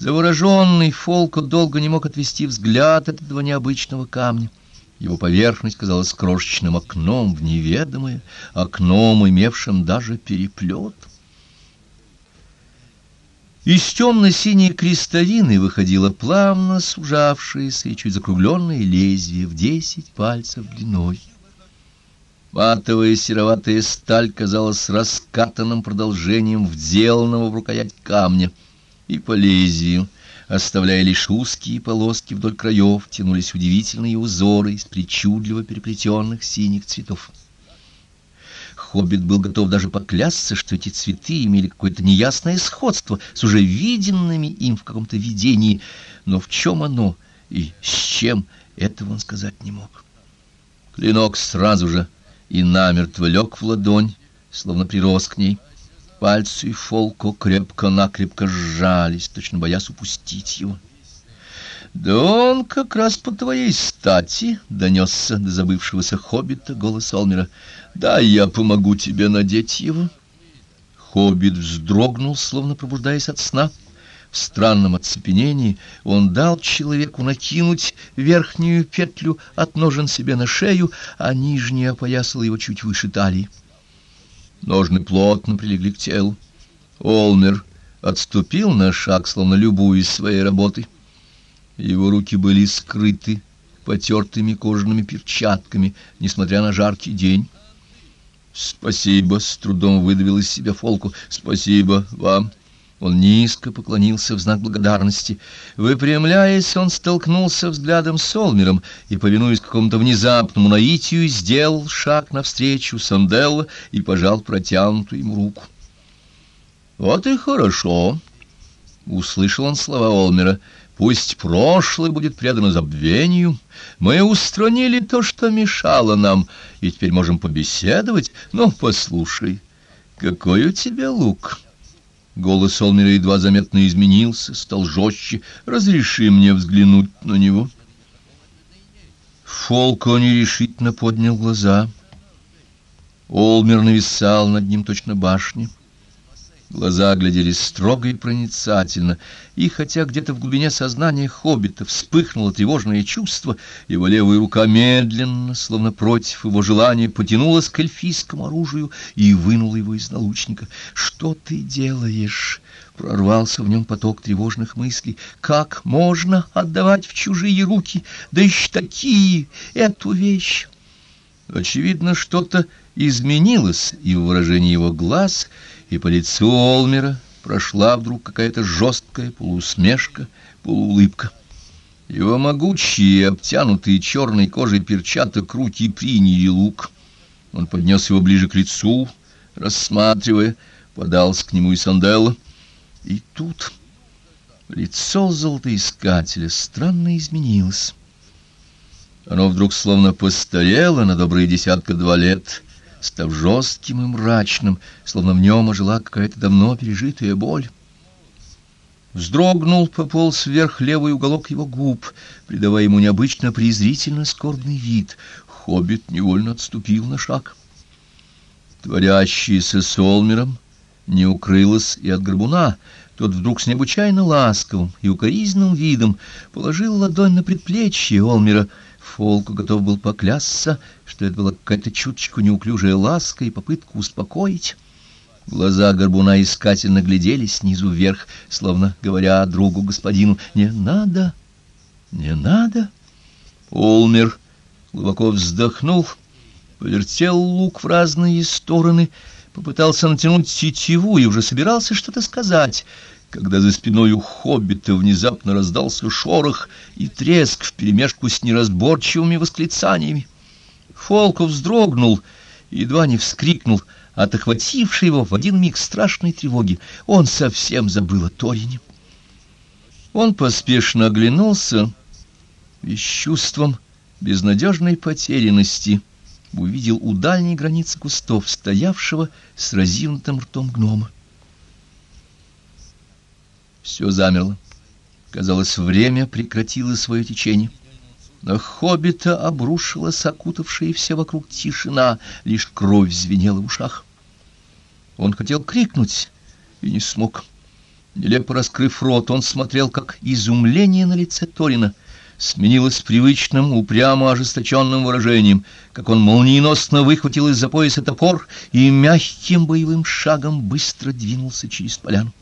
Завороженный Фолко долго не мог отвести взгляд от этого необычного камня. Его поверхность казалась крошечным окном в неведомое, окном, имевшим даже переплет. Из темно-синей крестовины выходило плавно сужавшееся и чуть закругленное лезвие в десять пальцев длиной. Матовая сероватая сталь казалась раскатанным продолжением вделанного в рукоять камня, и по оставляя лишь узкие полоски вдоль краев, тянулись удивительные узоры из причудливо переплетенных синих цветов. Хоббит был готов даже поклясться, что эти цветы имели какое-то неясное сходство с уже виденными им в каком-то видении, но в чем оно и с чем, этого он сказать не мог. Клинок сразу же и намертво лег в ладонь, словно прирос к ней. Пальцы Фолко крепко-накрепко сжались, точно боясь упустить его. «Да он как раз по твоей стати!» — донесся до забывшегося хоббита голос Олмера. «Да, я помогу тебе надеть его». Хоббит вздрогнул, словно пробуждаясь от сна. В странном оцепенении он дал человеку накинуть верхнюю петлю от ножен себе на шею, а нижняя опоясала его чуть выше талии. Ножны плотно прилегли к телу. Олмер отступил на шаг, словно любуясь своей работой. Его руки были скрыты потертыми кожаными перчатками, несмотря на жаркий день. «Спасибо!» — с трудом выдавил из себя Фолку. «Спасибо вам!» Он низко поклонился в знак благодарности. Выпрямляясь, он столкнулся взглядом с Олмером и, повинуясь какому-то внезапному наитию, сделал шаг навстречу Санделла и пожал протянутую ему руку. «Вот и хорошо!» — услышал он слова Олмера — Пусть прошлое будет предано забвению. Мы устранили то, что мешало нам, и теперь можем побеседовать. Ну, послушай, какой у тебя лук?» Голос Олмера едва заметно изменился, стал жестче. «Разреши мне взглянуть на него». Фолко нерешительно поднял глаза. Олмер нависал над ним точно башни. Глаза глядели строго и проницательно, и хотя где-то в глубине сознания хоббита вспыхнуло тревожное чувство, его левая рука медленно, словно против его желания, потянулась к эльфийскому оружию и вынула его из налучника. «Что ты делаешь?» — прорвался в нем поток тревожных мыслей. «Как можно отдавать в чужие руки, да еще такие, эту вещь?» Очевидно, что-то изменилось и в выражении его глаз, по лицу Олмера прошла вдруг какая-то жесткая полусмешка, полуулыбка. Его могучие, обтянутые черной кожей перчаток руки приняли лук. Он поднес его ближе к лицу, рассматривая, подался к нему и Санделла. И тут лицо золотоискателя странно изменилось. Оно вдруг словно постарело на добрые десятка два лет, став жестким и мрачным, словно в нем ожила какая-то давно пережитая боль. Вздрогнул, пополз вверх левый уголок его губ, придавая ему необычно презрительно скорбный вид. Хоббит невольно отступил на шаг. Творящийся с Олмером не укрылось и от горбуна. Тот вдруг с необычайно ласковым и укоризненным видом положил ладонь на предплечье Олмера, Фолку готов был поклясться, что это была какая-то чуточку неуклюжая ласка и попытка успокоить. Глаза горбуна искательно глядели снизу вверх, словно говоря другу господину «Не надо, не надо». Олмер глубоко вздохнул, повертел лук в разные стороны, попытался натянуть тетиву и уже собирался что-то сказать — когда за спиной у хоббита внезапно раздался шорох и треск вперемешку с неразборчивыми восклицаниями. Фолков вздрогнул и едва не вскрикнул от охватившей его в один миг страшной тревоги. Он совсем забыл о Торине. Он поспешно оглянулся и с чувством безнадежной потерянности увидел у дальней границы кустов стоявшего с разинутым ртом гнома. Все замерло. Казалось, время прекратило свое течение. На хоббита обрушилась окутавшая все вокруг тишина, лишь кровь звенела в ушах. Он хотел крикнуть и не смог. Нелепо раскрыв рот, он смотрел, как изумление на лице Торина сменилось привычным, упрямо ожесточенным выражением, как он молниеносно выхватил из-за пояса топор и мягким боевым шагом быстро двинулся через поляну.